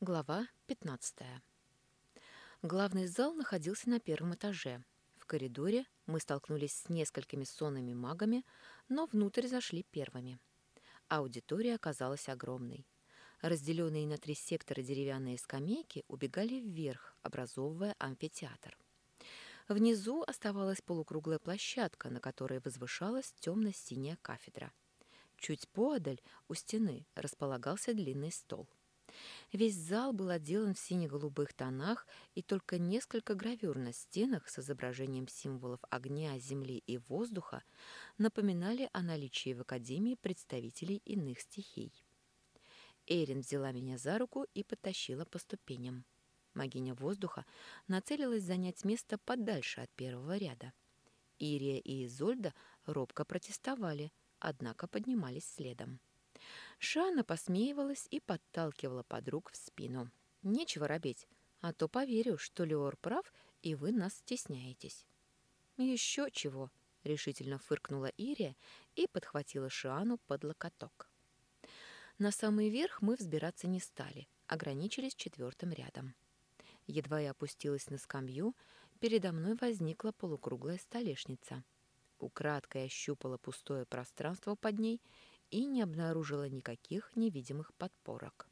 Глава 15. Главный зал находился на первом этаже. В коридоре мы столкнулись с несколькими сонными магами, но внутрь зашли первыми. Аудитория оказалась огромной. Разделенные на три сектора деревянные скамейки убегали вверх, образовывая амфитеатр. Внизу оставалась полукруглая площадка, на которой возвышалась темно-синяя кафедра. Чуть поодаль, у стены, располагался длинный стол. Весь зал был отделан в сине-голубых тонах, и только несколько гравюр на стенах с изображением символов огня, земли и воздуха напоминали о наличии в Академии представителей иных стихий. Эрин взяла меня за руку и потащила по ступеням. Магиня воздуха нацелилась занять место подальше от первого ряда. Ирия и Изольда робко протестовали, однако поднимались следом. Шана посмеивалась и подталкивала подруг в спину. «Нечего робеть, а то поверю, что Леор прав, и вы нас стесняетесь». «Еще чего», — решительно фыркнула Ирия и подхватила Шану под локоток. На самый верх мы взбираться не стали, ограничились четвертым рядом. Едва я опустилась на скамью, передо мной возникла полукруглая столешница. Украдкой ощупала пустое пространство под ней и не обнаружила никаких невидимых подпорок.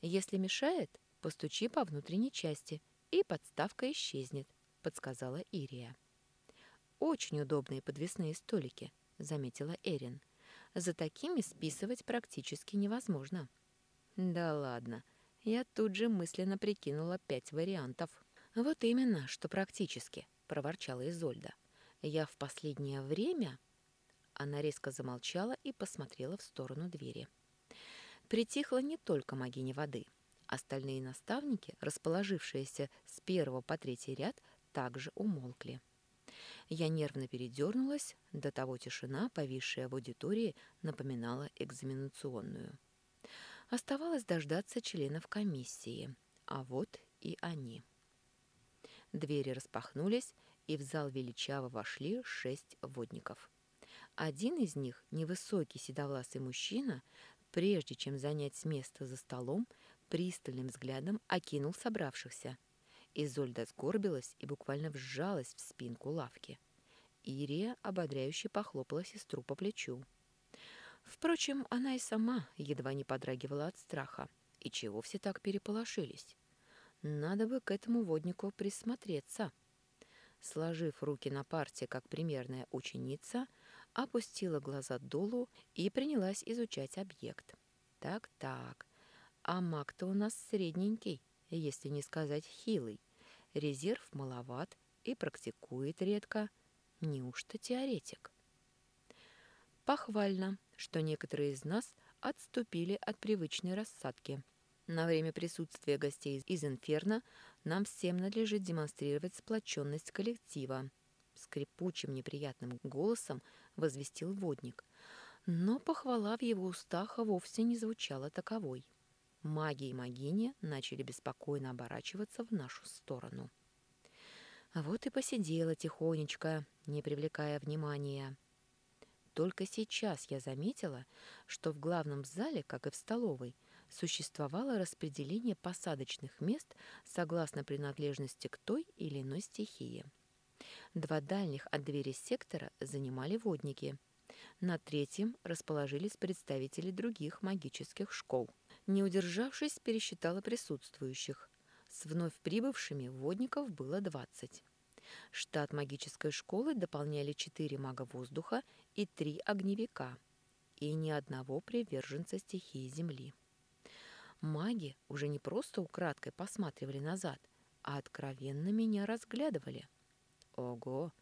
«Если мешает, постучи по внутренней части, и подставка исчезнет», — подсказала Ирия. «Очень удобные подвесные столики», — заметила Эрин. «За такими списывать практически невозможно». «Да ладно», я тут же мысленно прикинула пять вариантов. «Вот именно, что практически», — проворчала Изольда. «Я в последнее время она резко замолчала и посмотрела в сторону двери. Притихла не только магиня воды. Остальные наставники, расположившиеся с первого по третий ряд, также умолкли. Я нервно передернулась, до того тишина, повисшая в аудитории, напоминала экзаменационную. Оставалось дождаться членов комиссии, а вот и они. Двери распахнулись, и в зал величаво вошли шесть водников. Один из них, невысокий седовласый мужчина, прежде чем занять место за столом, пристальным взглядом окинул собравшихся. Изольда сгорбилась и буквально вжалась в спинку лавки. Ирия ободряюще похлопала сестру по плечу. Впрочем, она и сама едва не подрагивала от страха. И чего все так переполошились? Надо бы к этому воднику присмотреться. Сложив руки на парте, как примерная ученица, опустила глаза долу и принялась изучать объект. Так-так, а маг-то у нас средненький, если не сказать хилый. Резерв маловат и практикует редко. Неужто теоретик? Похвально, что некоторые из нас отступили от привычной рассадки. На время присутствия гостей из Инферно нам всем надлежит демонстрировать сплоченность коллектива. Скрипучим неприятным голосом возвестил водник. Но похвала в его устах вовсе не звучала таковой. Маги и магини начали беспокойно оборачиваться в нашу сторону. Вот и посидела тихонечко, не привлекая внимания. Только сейчас я заметила, что в главном зале, как и в столовой, существовало распределение посадочных мест согласно принадлежности к той или иной стихии. Два дальних от двери сектора занимали водники. На третьем расположились представители других магических школ. Не удержавшись, пересчитала присутствующих. С вновь прибывшими водников было 20. Штат магической школы дополняли четыре мага воздуха и три огневика, и ни одного приверженца стихии Земли. Маги уже не просто украдкой посматривали назад, а откровенно меня разглядывали. Ого!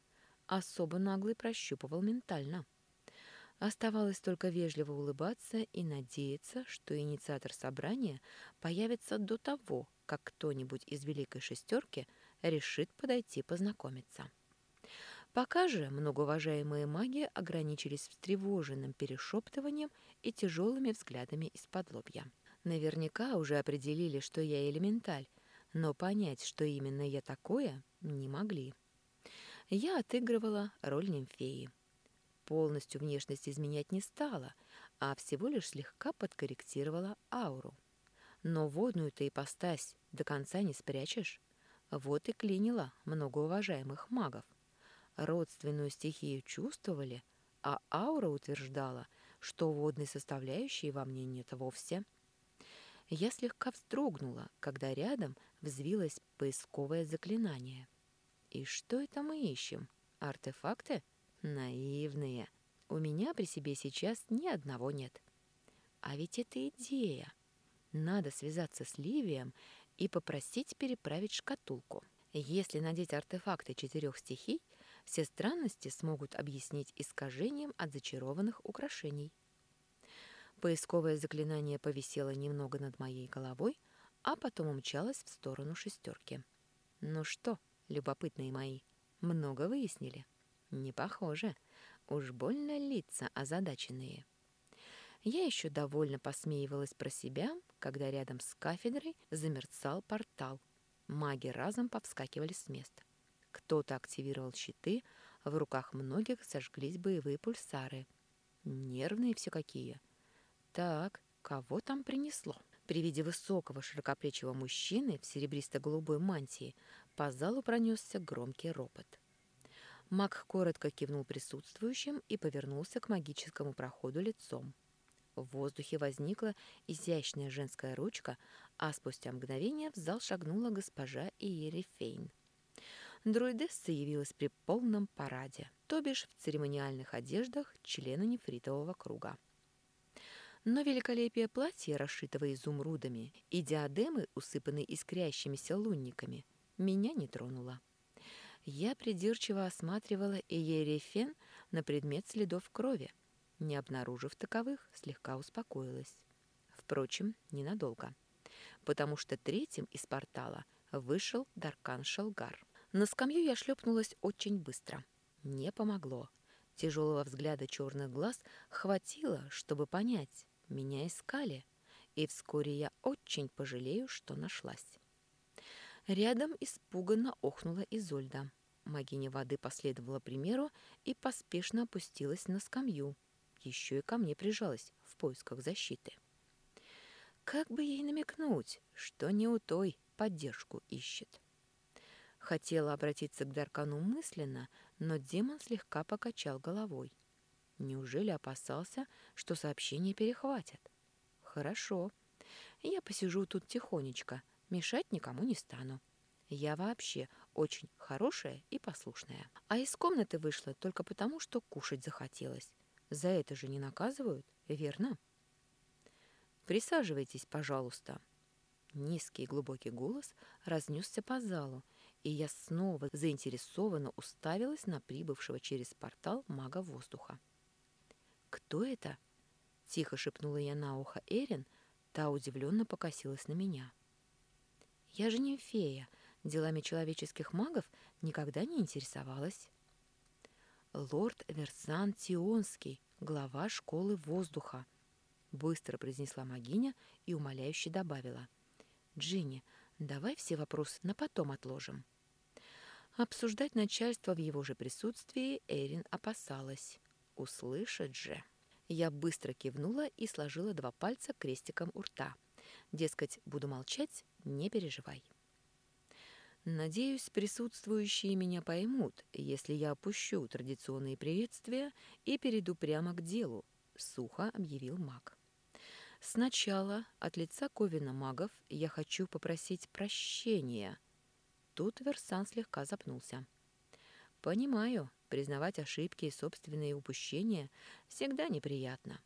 Особо наглый прощупывал ментально. Оставалось только вежливо улыбаться и надеяться, что инициатор собрания появится до того, как кто-нибудь из Великой Шестерки решит подойти познакомиться. Пока же многоуважаемые маги ограничились встревоженным перешептыванием и тяжелыми взглядами из-под лобья. Наверняка уже определили, что я элементаль, но понять, что именно я такое, не могли я отыгрывала роль нимфеи. Полностью внешность изменять не стала, а всего лишь слегка подкорректировала ауру. Но водную-то ипостась до конца не спрячешь. Вот и клинило многоуважаемых магов. Родственную стихию чувствовали, а аура утверждала, что водной составляющей во мне нет вовсе. Я слегка вздрогнула, когда рядом взвилось поисковое заклинание. И что это мы ищем? Артефакты? Наивные. У меня при себе сейчас ни одного нет. А ведь это идея. Надо связаться с Ливием и попросить переправить шкатулку. Если надеть артефакты четырех стихий, все странности смогут объяснить искажением от зачарованных украшений. Поисковое заклинание повисело немного над моей головой, а потом умчалось в сторону шестерки. Ну что, любопытные мои, много выяснили? Не похоже. Уж больно лица озадаченные. Я еще довольно посмеивалась про себя, когда рядом с кафедрой замерцал портал. Маги разом повскакивали с места. Кто-то активировал щиты, в руках многих зажглись боевые пульсары. Нервные все какие. Так, кого там принесло? При виде высокого широкоплечего мужчины в серебристо-голубой мантии по залу пронесся громкий ропот. Маг коротко кивнул присутствующим и повернулся к магическому проходу лицом. В воздухе возникла изящная женская ручка, а спустя мгновение в зал шагнула госпожа Иери Фейн. Друидесса явилась при полном параде, то бишь в церемониальных одеждах члена нефритового круга. Но великолепие платья, расшитого изумрудами, и диадемы, усыпанные искрящимися лунниками, меня не тронуло. Я придирчиво осматривала Эйерефен на предмет следов крови, не обнаружив таковых, слегка успокоилась. Впрочем, ненадолго. Потому что третьим из портала вышел Даркан Шелгар. На скамью я шлепнулась очень быстро. Не помогло. Тяжелого взгляда черных глаз хватило, чтобы понять, меня искали, и вскоре я очень пожалею, что нашлась. Рядом испуганно охнула Изольда. Магиня воды последовала примеру и поспешно опустилась на скамью, еще и ко мне прижалась в поисках защиты. Как бы ей намекнуть, что не у той поддержку ищет? Хотела обратиться к Даркану мысленно, но демон слегка покачал головой. Неужели опасался, что сообщение перехватят? Хорошо. Я посижу тут тихонечко, мешать никому не стану. Я вообще очень хорошая и послушная. А из комнаты вышла только потому, что кушать захотелось. За это же не наказывают, верно? Присаживайтесь, пожалуйста. Низкий глубокий голос разнесся по залу, и я снова заинтересованно уставилась на прибывшего через портал мага воздуха. «Кто это?» — тихо шепнула я на ухо Эрин, та удивленно покосилась на меня. «Я же не фея, делами человеческих магов никогда не интересовалась» лорд Версан Тионский, глава школы воздуха», — быстро произнесла магиня и умоляюще добавила. «Джинни, давай все вопросы на потом отложим». Обсуждать начальство в его же присутствии Эрин опасалась. Услышать же. Я быстро кивнула и сложила два пальца крестиком у рта. Дескать, буду молчать, не переживай. Надеюсь, присутствующие меня поймут, если я опущу традиционные приветствия и перейду прямо к делу, сухо объявил маг. Сначала от лица Ковина магов я хочу попросить прощения. Тут Версан слегка запнулся. Понимаю, признавать ошибки и собственные упущения всегда неприятно.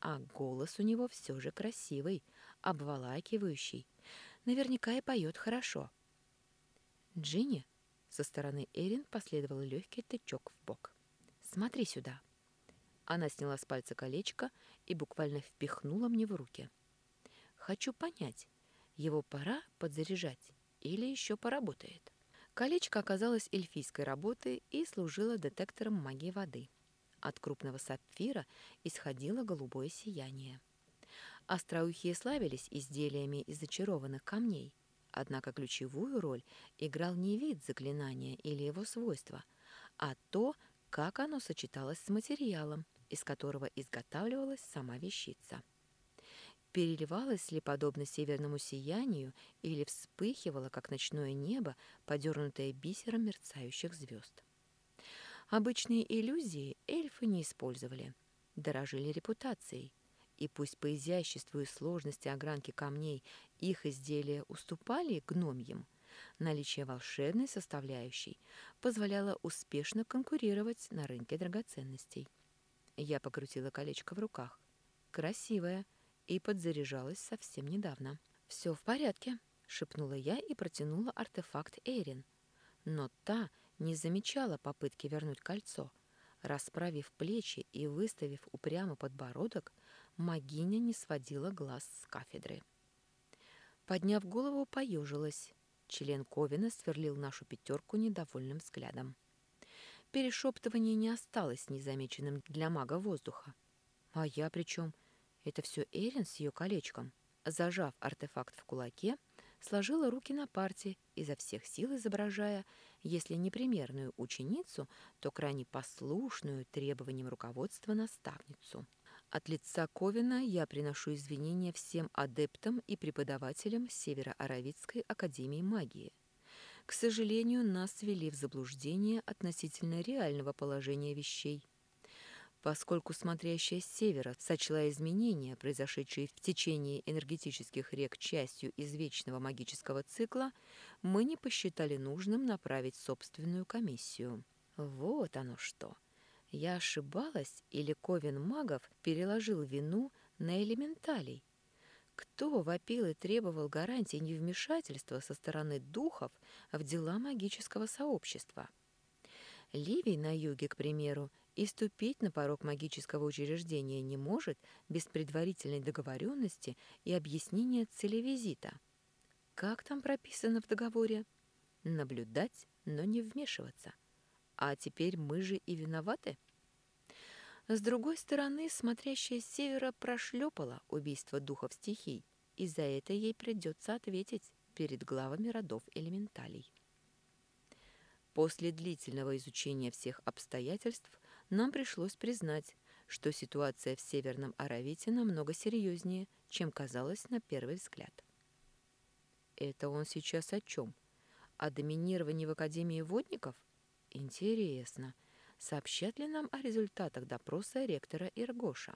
А голос у него все же красивый, обволакивающий. Наверняка и поет хорошо. — «Джинни?» Со стороны Эрин последовал легкий тычок в бок. «Смотри сюда». Она сняла с пальца колечко и буквально впихнула мне в руки. «Хочу понять, его пора подзаряжать или еще поработает?» Колечко оказалось эльфийской работы и служило детектором магии воды. От крупного сапфира исходило голубое сияние. Остроухие славились изделиями из зачарованных камней – Однако ключевую роль играл не вид заклинания или его свойства, а то, как оно сочеталось с материалом, из которого изготавливалась сама вещица. Переливалась ли подобно северному сиянию или вспыхивала, как ночное небо, подернутое бисером мерцающих звезд. Обычные иллюзии эльфы не использовали, дорожили репутацией, и пусть по изяществу и сложности огранки камней их изделия уступали гномьям, наличие волшебной составляющей позволяло успешно конкурировать на рынке драгоценностей. Я покрутила колечко в руках. Красивое – и подзаряжалась совсем недавно. «Все в порядке», — шепнула я и протянула артефакт Эрин. Но та не замечала попытки вернуть кольцо. Расправив плечи и выставив упрямо подбородок, магиня не сводила глаз с кафедры. Подняв голову, поежилась. Член Ковина сверлил нашу пятерку недовольным взглядом. Перешептывание не осталось незамеченным для мага воздуха. А я при чем? Это все Эрин с ее колечком. Зажав артефакт в кулаке, сложила руки на парте, изо всех сил изображая, если не примерную ученицу, то крайне послушную требованиям руководства наставницу. От лица Ковина я приношу извинения всем адептам и преподавателям Северо-Аравитской академии магии. К сожалению, нас ввели в заблуждение относительно реального положения вещей поскольку смотрящая с севера сочла изменения, произошедшие в течение энергетических рек частью извечного магического цикла, мы не посчитали нужным направить собственную комиссию. Вот оно что. Я ошибалась, или Ковен магов переложил вину на элементалей? Кто вопил и требовал гарантий невмешательства со стороны духов в дела магического сообщества? Ливий на юге, к примеру, и ступить на порог магического учреждения не может без предварительной договоренности и объяснения цели визита. Как там прописано в договоре? Наблюдать, но не вмешиваться. А теперь мы же и виноваты? С другой стороны, смотрящая с севера прошлепала убийство духов стихий, и за это ей придется ответить перед главами родов элементалей. После длительного изучения всех обстоятельств нам пришлось признать, что ситуация в Северном Аравите намного серьезнее, чем казалось на первый взгляд. Это он сейчас о чем? О доминировании в Академии водников? Интересно, сообщат ли нам о результатах допроса ректора Иргоша?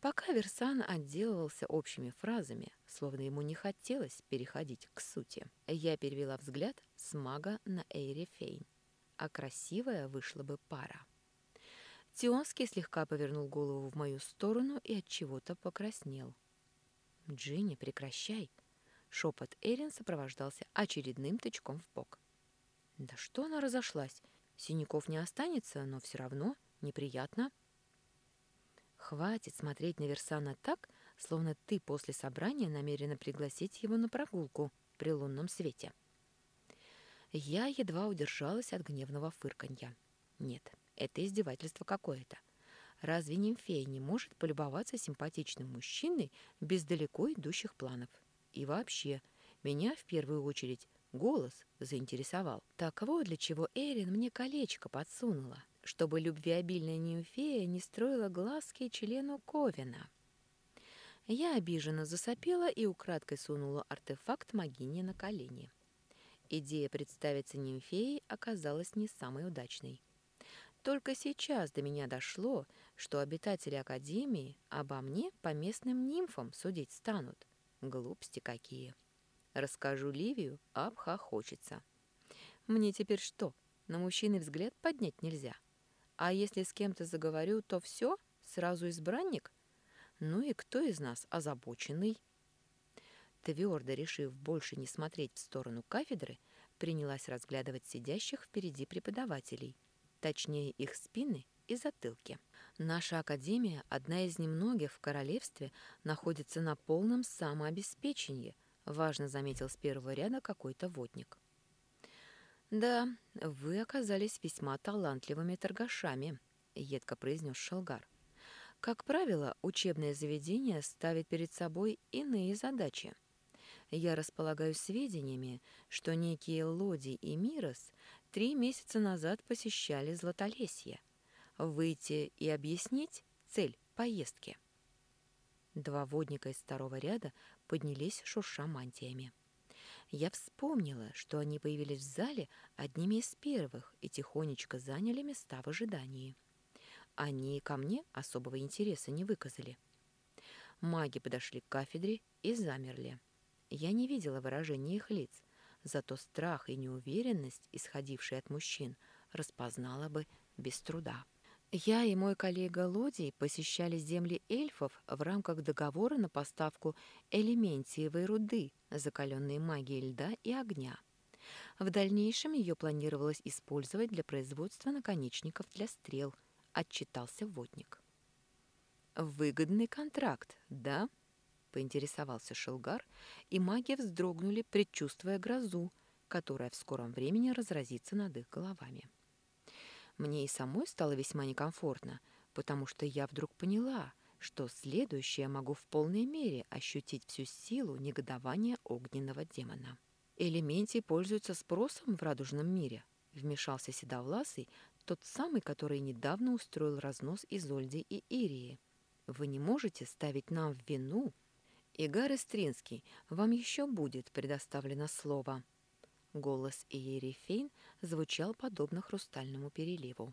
Пока Версан отделывался общими фразами, словно ему не хотелось переходить к сути, я перевела взгляд с мага на Эйри Фейн, а красивая вышла бы пара. Тионский слегка повернул голову в мою сторону и от чего-то покраснел. «Джинни, прекращай!» Шепот Эрин сопровождался очередным тычком в бок. «Да что она разошлась? Синяков не останется, но все равно неприятно». «Хватит смотреть на Версана так, словно ты после собрания намерена пригласить его на прогулку при лунном свете». Я едва удержалась от гневного фырканья. «Нет, это издевательство какое-то. Разве нимфея не может полюбоваться симпатичным мужчиной без далеко идущих планов? И вообще, меня в первую очередь голос заинтересовал. Так вот для чего Эрин мне колечко подсунула, чтобы любвеобильная нимфея не строила глазки члену Ковина. Я обиженно засопела и украдкой сунула артефакт магини на колени. Идея представиться нимфеей оказалась не самой удачной. Только сейчас до меня дошло, что обитатели Академии обо мне по местным нимфам судить станут. Глупости какие. Расскажу Ливию, обхохочется. Мне теперь что, на мужчины взгляд поднять нельзя? А если с кем-то заговорю, то все, сразу избранник? Ну и кто из нас озабоченный? Твердо решив больше не смотреть в сторону кафедры, принялась разглядывать сидящих впереди преподавателей – точнее их спины и затылки. Наша академия, одна из немногих в королевстве, находится на полном самообеспечении, важно заметил с первого ряда какой-то водник. «Да, вы оказались весьма талантливыми торгашами», — едко произнес Шалгар. «Как правило, учебное заведение ставит перед собой иные задачи. Я располагаю сведениями, что некие Лоди и Мирос три месяца назад посещали Златолесье. Выйти и объяснить цель поездки. Два водника из второго ряда поднялись, шурша мантиями. Я вспомнила, что они появились в зале одними из первых и тихонечко заняли места в ожидании. Они ко мне особого интереса не выказали. Маги подошли к кафедре и замерли. Я не видела выражения их лиц, зато страх и неуверенность, исходившие от мужчин, распознала бы без труда. Я и мой коллега Лодий посещали земли эльфов в рамках договора на поставку элементиевой руды, закаленной магией льда и огня. В дальнейшем ее планировалось использовать для производства наконечников для стрел, отчитался водник. «Выгодный контракт, да?» — поинтересовался Шелгар, и маги вздрогнули, предчувствуя грозу, которая в скором времени разразится над их головами. Мне и самой стало весьма некомфортно, потому что я вдруг поняла, что следующее могу в полной мере ощутить всю силу негодования огненного демона. Элементий пользуются спросом в радужном мире, вмешался Седовласый, тот самый, который недавно устроил разнос Изольди и Ирии. Вы не можете ставить нам в вину. Игар Истринский, вам еще будет предоставлено слово. Голос Иерифейн звучал подобно хрустальному переливу.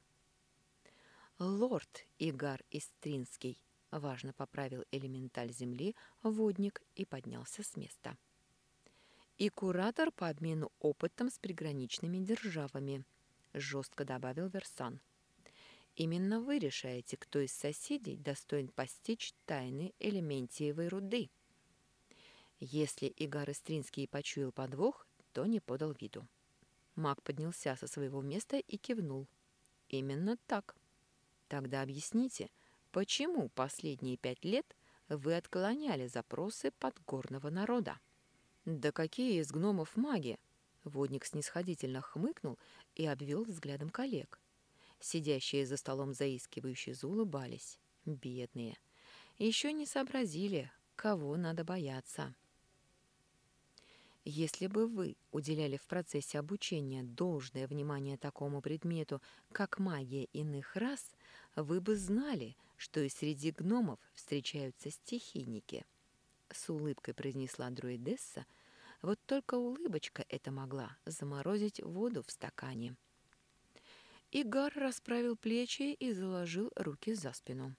«Лорд Игар Истринский», — важно поправил элементаль земли, водник и поднялся с места. «И куратор по обмену опытом с приграничными державами», — жестко добавил Версан. Именно вы решаете, кто из соседей достоин постичь тайны элементиевой руды. Если Игар Истринский почуял подвох, то не подал виду. Маг поднялся со своего места и кивнул. Именно так. Тогда объясните, почему последние пять лет вы отклоняли запросы подгорного народа? Да какие из гномов маги? Водник снисходительно хмыкнул и обвел взглядом коллег. Сидящие за столом заискивающие заулыбались. Бедные. Еще не сообразили, кого надо бояться. Если бы вы уделяли в процессе обучения должное внимание такому предмету, как магия иных рас, вы бы знали, что и среди гномов встречаются стихийники. С улыбкой произнесла друидесса, вот только улыбочка эта могла заморозить воду в стакане. Игар расправил плечи и заложил руки за спину.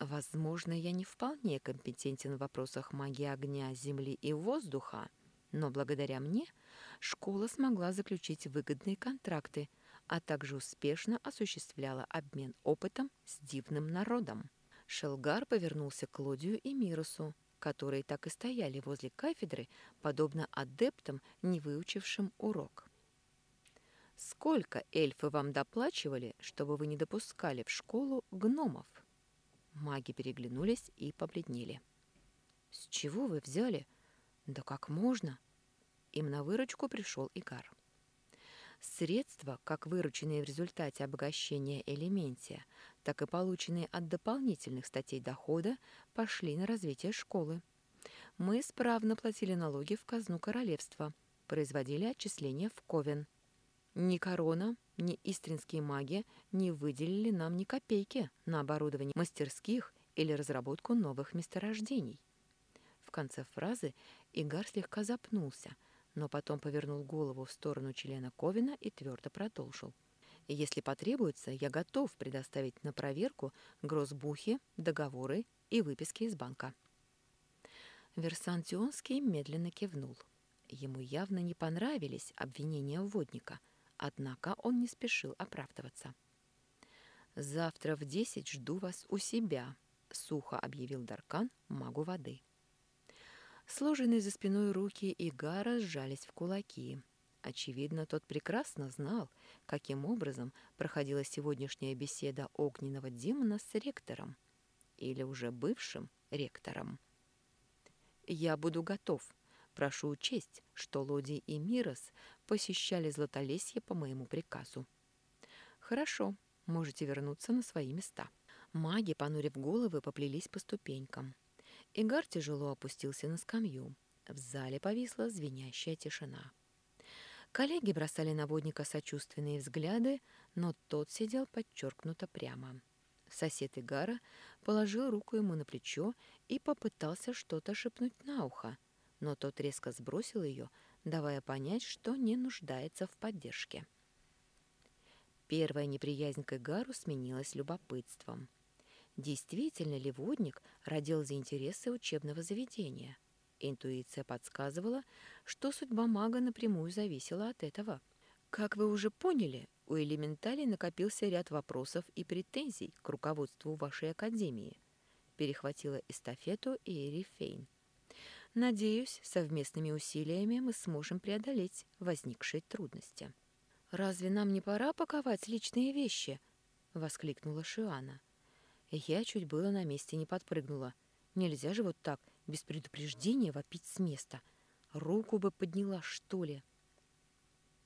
Возможно, я не вполне компетентен в вопросах магии огня, земли и воздуха, но благодаря мне школа смогла заключить выгодные контракты, а также успешно осуществляла обмен опытом с дивным народом. Шелгар повернулся к Лодию и Мирусу, которые так и стояли возле кафедры, подобно адептам, не выучившим урок. Сколько эльфы вам доплачивали, чтобы вы не допускали в школу гномов? Маги переглянулись и побледнели. С чего вы взяли? Да как можно? Им на выручку пришел Игар. Средства, как вырученные в результате обогащения элементия, так и полученные от дополнительных статей дохода, пошли на развитие школы. Мы справно платили налоги в казну королевства, производили отчисления в Ковен – ни корона, ни истринские маги не выделили нам ни копейки на оборудование мастерских или разработку новых месторождений. В конце фразы Игар слегка запнулся, но потом повернул голову в сторону члена Ковина и твердо продолжил. «Если потребуется, я готов предоставить на проверку грозбухи, договоры и выписки из банка». Версантионский медленно кивнул. Ему явно не понравились обвинения водника – Однако он не спешил оправдываться. «Завтра в десять жду вас у себя», — сухо объявил Даркан магу воды. Сложенные за спиной руки Игара сжались в кулаки. Очевидно, тот прекрасно знал, каким образом проходила сегодняшняя беседа огненного демона с ректором. Или уже бывшим ректором. «Я буду готов», Прошу учесть, что Лоди и Мирос посещали Златолесье по моему приказу. Хорошо, можете вернуться на свои места. Маги, понурив головы, поплелись по ступенькам. Игар тяжело опустился на скамью. В зале повисла звенящая тишина. Коллеги бросали на водника сочувственные взгляды, но тот сидел подчеркнуто прямо. Сосед Игара положил руку ему на плечо и попытался что-то шепнуть на ухо, но тот резко сбросил ее, давая понять, что не нуждается в поддержке. Первая неприязнь к Игару сменилась любопытством. Действительно ли водник родил за интересы учебного заведения? Интуиция подсказывала, что судьба мага напрямую зависела от этого. Как вы уже поняли, у элементалей накопился ряд вопросов и претензий к руководству вашей академии. Перехватила эстафету Эри Фейн. Надеюсь, совместными усилиями мы сможем преодолеть возникшие трудности. «Разве нам не пора паковать личные вещи?» — воскликнула Шиана. Я чуть было на месте не подпрыгнула. Нельзя же вот так, без предупреждения, вопить с места. Руку бы подняла, что ли.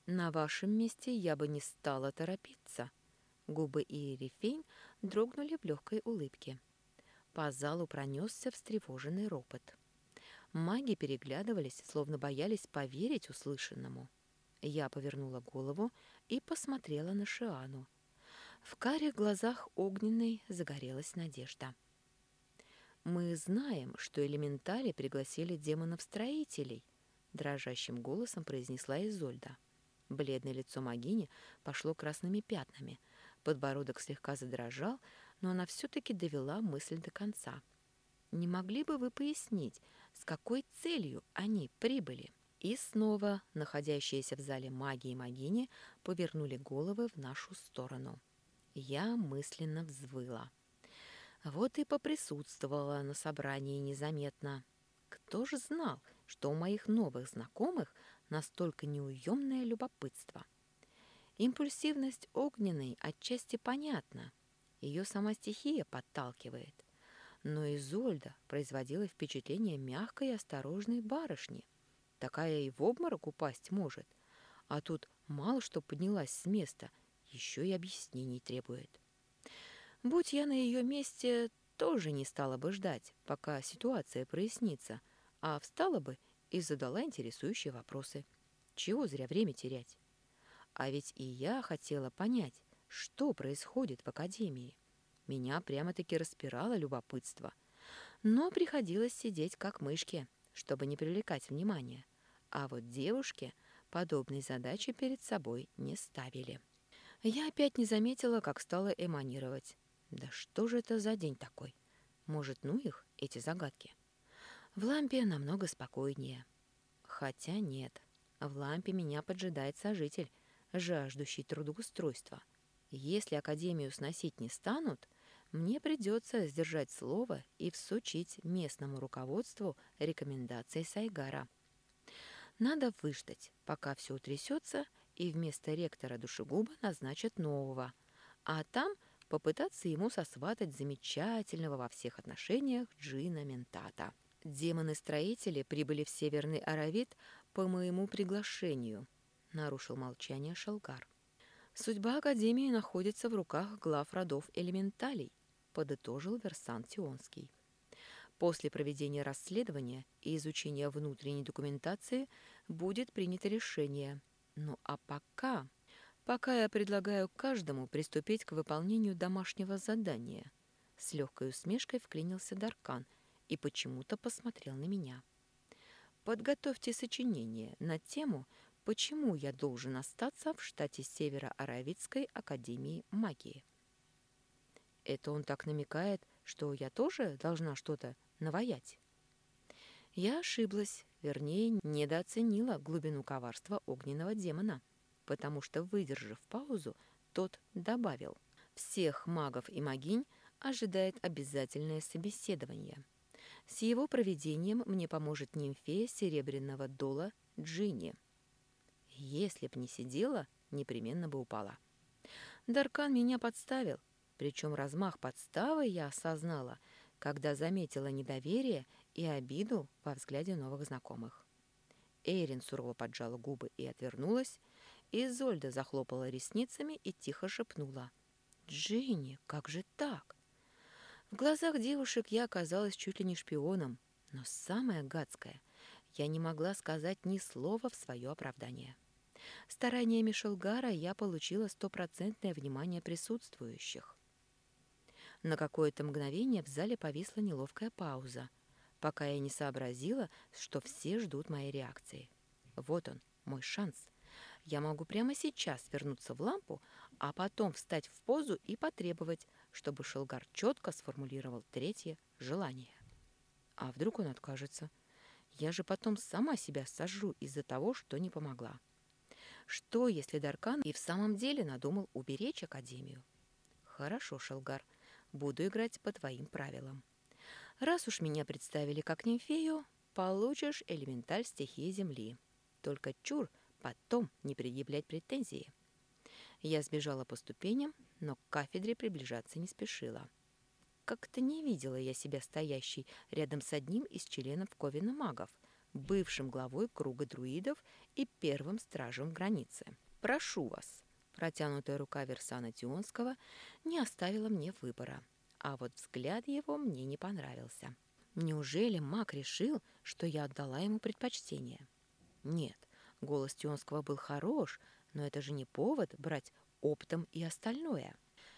На вашем месте я бы не стала торопиться. Губы Иерифейн дрогнули в легкой улыбке. По залу пронесся встревоженный ропот. Маги переглядывались, словно боялись поверить услышанному. Я повернула голову и посмотрела на Шиану. В карих глазах огненной загорелась надежда. «Мы знаем, что элементали пригласили демонов-строителей», дрожащим голосом произнесла Изольда. Бледное лицо Магини пошло красными пятнами. Подбородок слегка задрожал, но она все-таки довела мысль до конца. «Не могли бы вы пояснить, с какой целью они прибыли?» И снова находящиеся в зале маги и магини повернули головы в нашу сторону. Я мысленно взвыла. Вот и поприсутствовала на собрании незаметно. Кто же знал, что у моих новых знакомых настолько неуемное любопытство? Импульсивность огненной отчасти понятна. Ее сама стихия подталкивает. Но Изольда производила впечатление мягкой и осторожной барышни. Такая и в обморок упасть может. А тут мало что поднялась с места, еще и объяснений требует. Будь я на ее месте, тоже не стала бы ждать, пока ситуация прояснится, а встала бы и задала интересующие вопросы. Чего зря время терять? А ведь и я хотела понять, что происходит в академии. Меня прямо-таки распирало любопытство. Но приходилось сидеть как мышки, чтобы не привлекать внимания. А вот девушки подобной задачи перед собой не ставили. Я опять не заметила, как стала эманировать. Да что же это за день такой? Может, ну их, эти загадки? В лампе намного спокойнее. Хотя нет, в лампе меня поджидает сожитель, жаждущий трудоустройства. Если академию сносить не станут, мне придется сдержать слово и всучить местному руководству рекомендации Сайгара. Надо выждать, пока все утрясется, и вместо ректора душегуба назначат нового, а там – попытаться ему сосватать замечательного во всех отношениях Джина Ментата. Демоны-строители прибыли в Северный Аравит по моему приглашению, нарушил молчание Шалгар. Судьба Академии находится в руках глав родов элементалей, подытожил Версан Тионский. После проведения расследования и изучения внутренней документации будет принято решение. Ну а пока... Пока я предлагаю каждому приступить к выполнению домашнего задания. С легкой усмешкой вклинился Даркан и почему-то посмотрел на меня. Подготовьте сочинение на тему «Почему я должен остаться в штате Северо-Аравитской академии магии». Это он так намекает, что я тоже должна что-то наваять. Я ошиблась, вернее, недооценила глубину коварства огненного демона потому что, выдержав паузу, тот добавил. Всех магов и магинь ожидает обязательное собеседование. С его проведением мне поможет нимфея серебряного дола Джинни. Если б не сидела, непременно бы упала. Даркан меня подставил, причем размах подставы я осознала, когда заметила недоверие и обиду во взгляде новых знакомых. Эйрин сурово поджала губы и отвернулась, Изольда захлопала ресницами и тихо шепнула. «Джинни, как же так?» В глазах девушек я оказалась чуть ли не шпионом, но самое гадское — я не могла сказать ни слова в свое оправдание. Стараниями Шелгара я получила стопроцентное внимание присутствующих. На какое-то мгновение в зале повисла неловкая пауза, пока я не сообразила, что все ждут моей реакции. Вот он, мой шанс. Я могу прямо сейчас вернуться в лампу, а потом встать в позу и потребовать, чтобы Шелгар четко сформулировал третье желание. А вдруг он откажется? Я же потом сама себя сожру из-за того, что не помогла. Что, если Даркан и в самом деле надумал уберечь Академию? Хорошо, Шелгар, буду играть по твоим правилам. Раз уж меня представили как нимфею, получишь элементаль стихии Земли. Только чур потом не предъявлять претензии. Я сбежала по ступеням, но к кафедре приближаться не спешила. Как-то не видела я себя стоящей рядом с одним из членов Ковина магов, бывшим главой круга друидов и первым стражем границы. «Прошу вас!» Протянутая рука Версана Тионского не оставила мне выбора, а вот взгляд его мне не понравился. Неужели маг решил, что я отдала ему предпочтение? Нет, голос Тионского был хорош, но это же не повод брать оптом и остальное.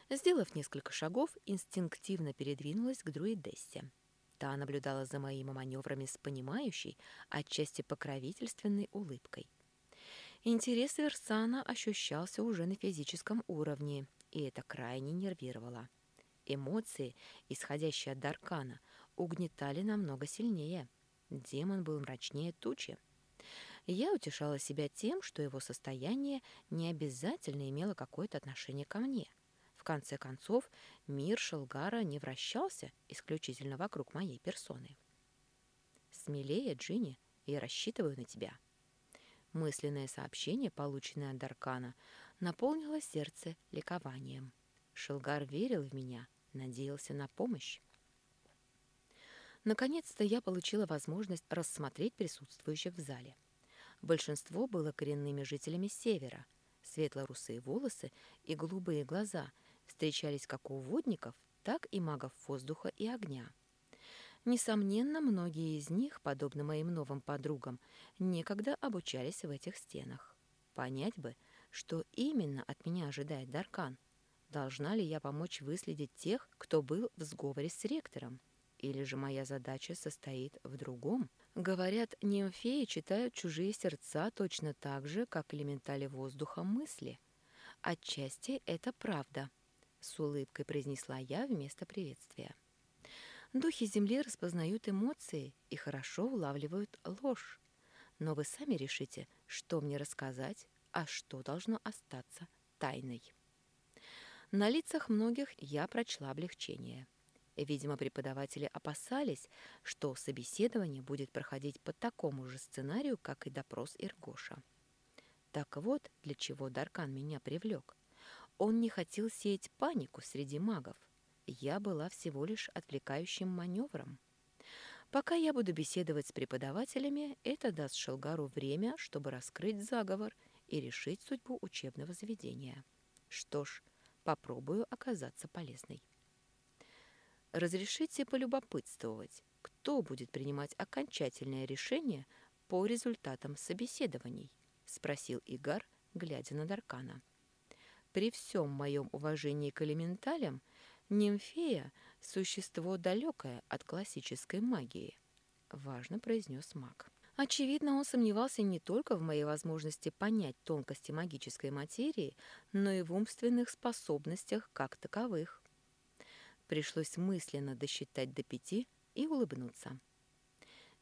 Сделав несколько шагов, инстинктивно передвинулась к друидессе. Та наблюдала за моими маневрами с понимающей, отчасти покровительственной улыбкой. Интерес Версана ощущался уже на физическом уровне, и это крайне нервировало. Эмоции, исходящие от Даркана, угнетали намного сильнее. Демон был мрачнее тучи. Я утешала себя тем, что его состояние не обязательно имело какое-то отношение ко мне – в конце концов, мир Шелгара не вращался исключительно вокруг моей персоны. «Смелее, Джинни, я рассчитываю на тебя». Мысленное сообщение, полученное от Даркана, наполнило сердце ликованием. Шелгар верил в меня, надеялся на помощь. Наконец-то я получила возможность рассмотреть присутствующих в зале. Большинство было коренными жителями Севера. Светло-русые волосы и голубые глаза встречались как у водников, так и магов воздуха и огня. Несомненно, многие из них, подобно моим новым подругам, некогда обучались в этих стенах. Понять бы, что именно от меня ожидает Даркан. Должна ли я помочь выследить тех, кто был в сговоре с ректором? Или же моя задача состоит в другом? Говорят, нимфеи читают чужие сердца точно так же, как элементали воздуха мысли. Отчасти это правда – с улыбкой произнесла я вместо приветствия. Духи Земли распознают эмоции и хорошо улавливают ложь. Но вы сами решите, что мне рассказать, а что должно остаться тайной. На лицах многих я прочла облегчение. Видимо, преподаватели опасались, что собеседование будет проходить по такому же сценарию, как и допрос Иргоша. Так вот, для чего Даркан меня привлек. Он не хотел сеять панику среди магов. Я была всего лишь отвлекающим маневром. Пока я буду беседовать с преподавателями, это даст Шелгару время, чтобы раскрыть заговор и решить судьбу учебного заведения. Что ж, попробую оказаться полезной. Разрешите полюбопытствовать, кто будет принимать окончательное решение по результатам собеседований? спросил Игар, глядя на Даркана. При всем моем уважении к элементалям, нимфея – существо далекое от классической магии, важно произнес маг. Очевидно, он сомневался не только в моей возможности понять тонкости магической материи, но и в умственных способностях как таковых. Пришлось мысленно досчитать до пяти и улыбнуться.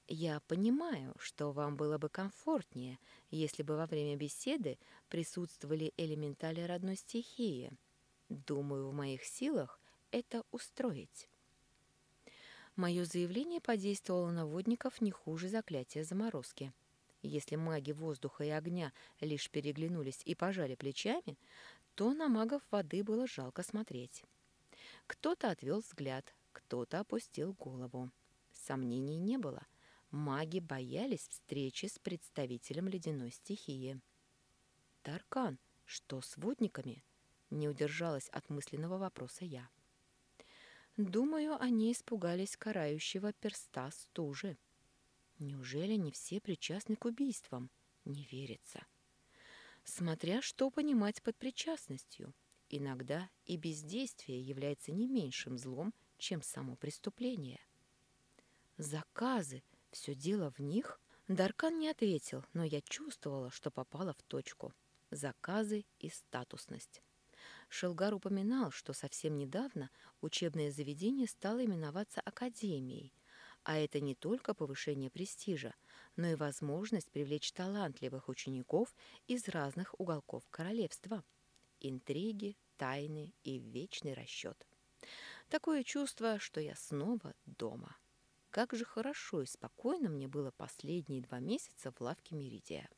Я понимаю, что вам было бы комфортнее, если бы во время беседы присутствовали элементали родной стихии. Думаю, в моих силах это устроить. Мое заявление подействовало на водников не хуже заклятия заморозки. Если маги воздуха и огня лишь переглянулись и пожали плечами, то на магов воды было жалко смотреть. Кто-то отвел взгляд, кто-то опустил голову. Сомнений не было — маги боялись встречи с представителем ледяной стихии. «Таркан, что с водниками?» — не удержалась от мысленного вопроса я. «Думаю, они испугались карающего перста стужи. Неужели не все причастны к убийствам? Не верится. Смотря что понимать под причастностью. Иногда и бездействие является не меньшим злом, чем само преступление. Заказы, все дело в них? Даркан не ответил, но я чувствовала, что попала в точку. Заказы и статусность. Шелгар упоминал, что совсем недавно учебное заведение стало именоваться академией, а это не только повышение престижа, но и возможность привлечь талантливых учеников из разных уголков королевства. Интриги, тайны и вечный расчет. Такое чувство, что я снова дома. Как же хорошо и спокойно мне было последние два месяца в лавке Меридия.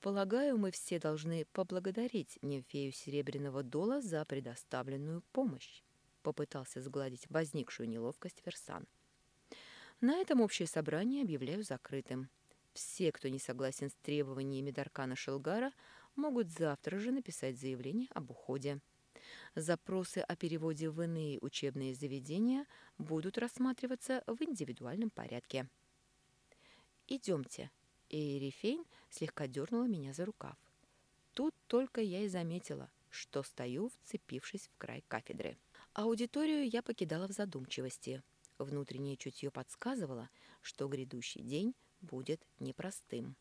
Полагаю, мы все должны поблагодарить Немфею Серебряного Дола за предоставленную помощь. Попытался сгладить возникшую неловкость Версан. На этом общее собрание объявляю закрытым. Все, кто не согласен с требованиями Даркана Шелгара, могут завтра же написать заявление об уходе. Запросы о переводе в иные учебные заведения будут рассматриваться в индивидуальном порядке. «Идемте», и Эрифейн слегка дернула меня за рукав. Тут только я и заметила, что стою, вцепившись в край кафедры. Аудиторию я покидала в задумчивости. Внутреннее чутье подсказывало, что грядущий день будет непростым.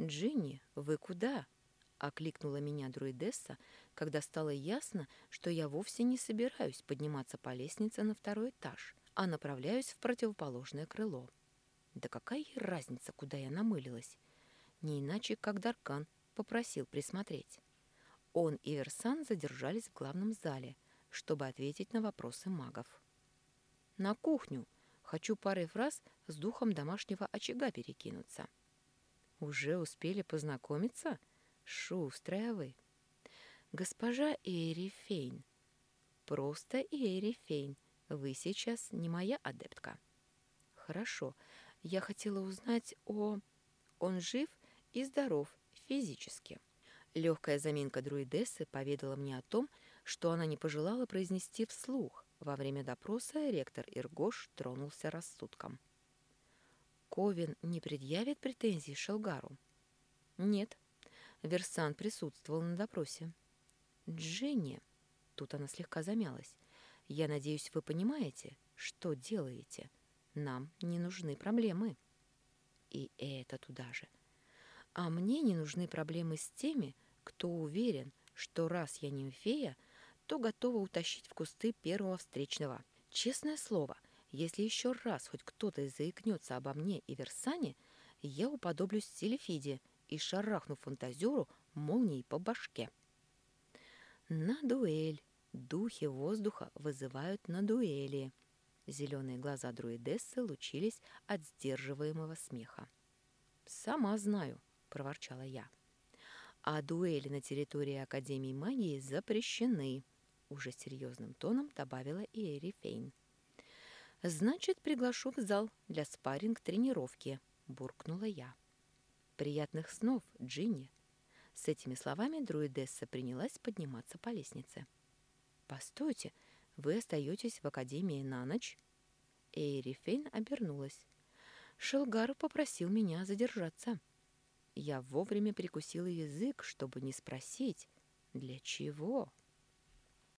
«Джинни, вы куда?» — окликнула меня друидесса, когда стало ясно, что я вовсе не собираюсь подниматься по лестнице на второй этаж, а направляюсь в противоположное крыло. Да какая разница, куда я намылилась? Не иначе, как Даркан попросил присмотреть. Он и Версан задержались в главном зале, чтобы ответить на вопросы магов. «На кухню. Хочу парой фраз с духом домашнего очага перекинуться». «Уже успели познакомиться? Шустрая вы!» «Госпожа Эрифейн». «Просто Эрифейн. Вы сейчас не моя адептка». «Хорошо. Я хотела узнать о... Он жив и здоров физически. Легкая заминка друидессы поведала мне о том, что она не пожелала произнести вслух. Во время допроса ректор Иргош тронулся рассудком. Ковин не предъявит претензий Шелгару? Нет. Версан присутствовал на допросе. Дженни, тут она слегка замялась, я надеюсь, вы понимаете, что делаете. — нам не нужны проблемы. И это туда же. А мне не нужны проблемы с теми, кто уверен, что раз я нимфея, то готова утащить в кусты первого встречного. Честное слово, если еще раз хоть кто-то заикнется обо мне и Версане, я уподоблюсь Селефиде и шарахну фантазеру молнией по башке. На дуэль. Духи воздуха вызывают на дуэли. Зеленые глаза друидессы лучились от сдерживаемого смеха. «Сама знаю», — проворчала я. «А дуэли на территории Академии магии запрещены», — уже серьезным тоном добавила и Эри Фейн. «Значит, приглашу в зал для спарринг-тренировки», — буркнула я. «Приятных снов, Джинни!» С этими словами друидесса принялась подниматься по лестнице. «Постойте, вы остаетесь в академии на ночь?» Эйрифейн обернулась. Шелгар попросил меня задержаться. Я вовремя прикусила язык, чтобы не спросить, для чего.